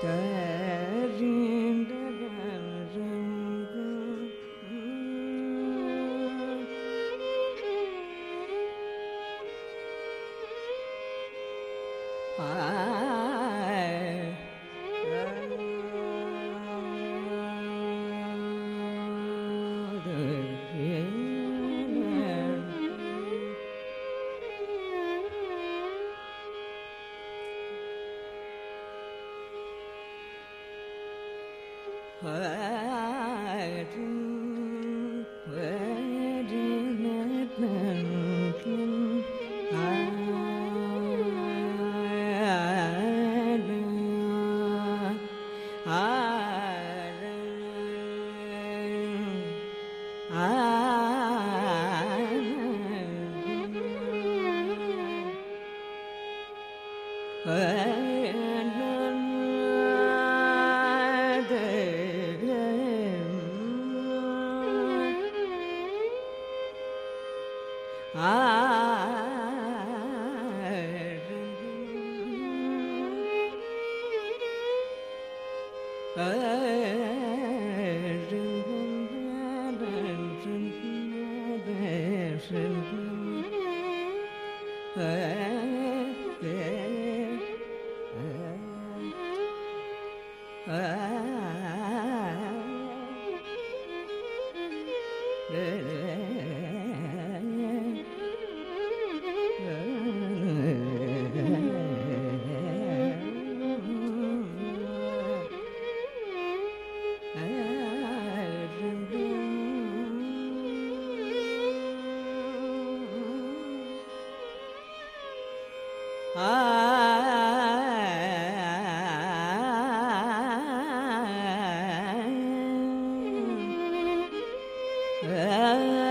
Good. Da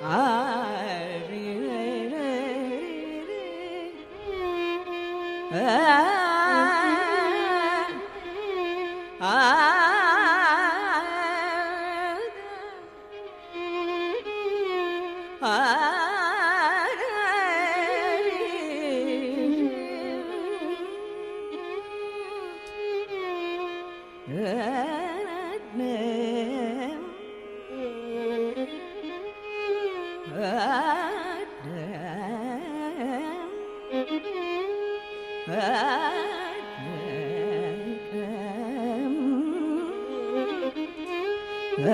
da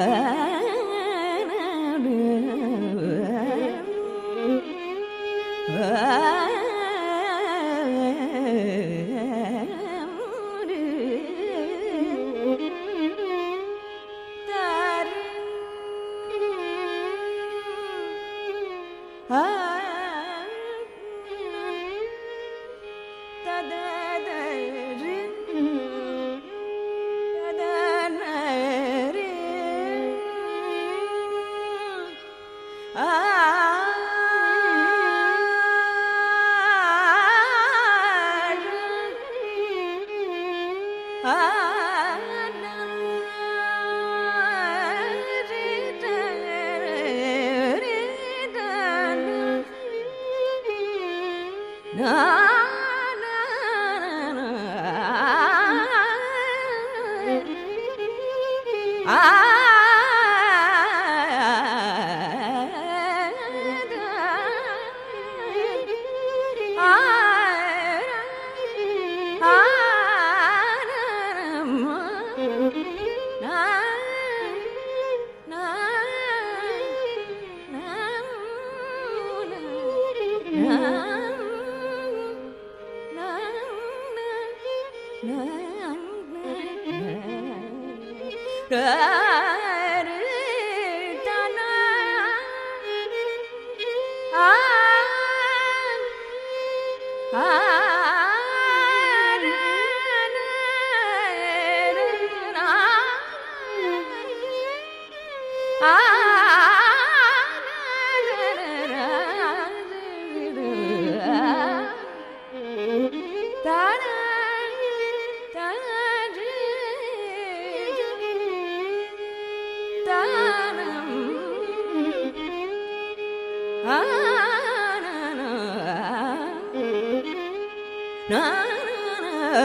tên Ah. Ah.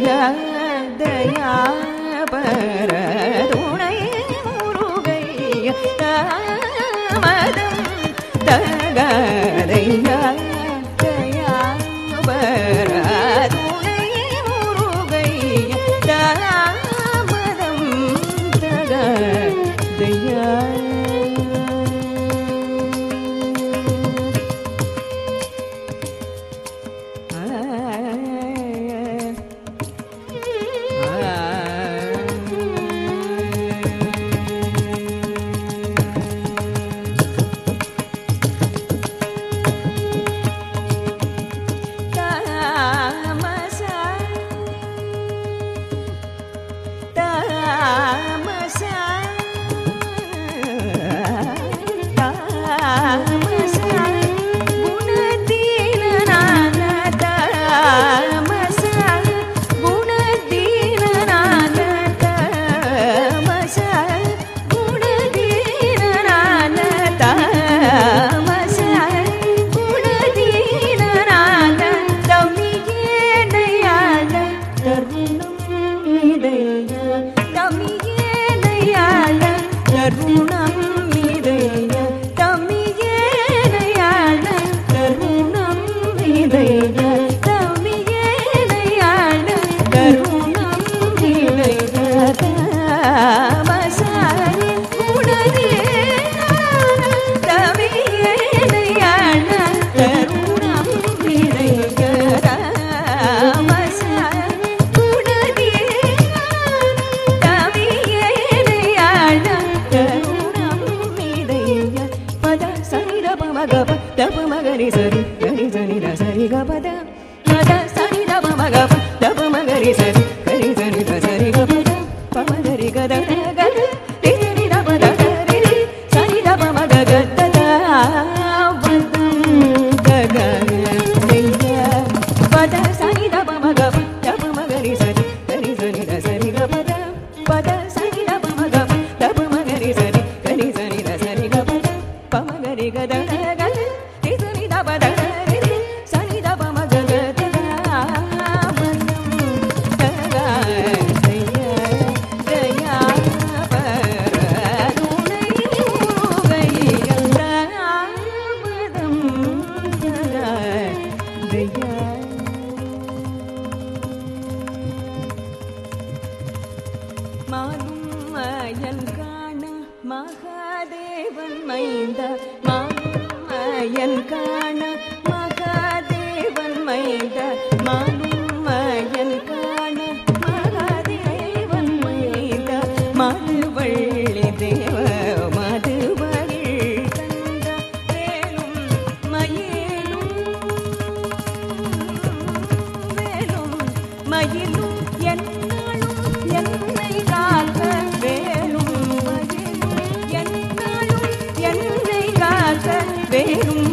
Yeah. दया பெரும்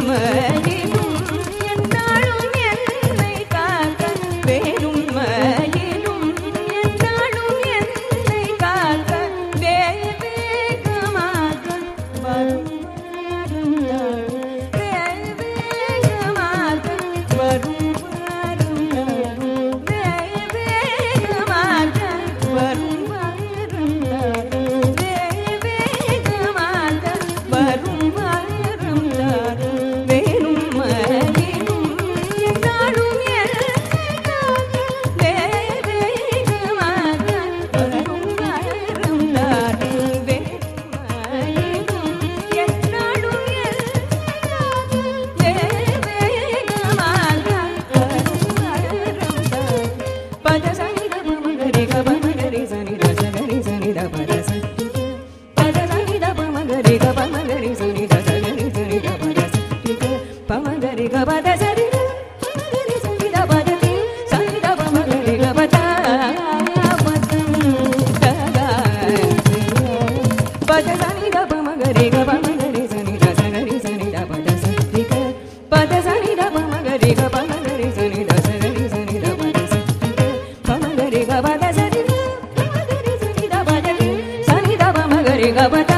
ಭಗವತ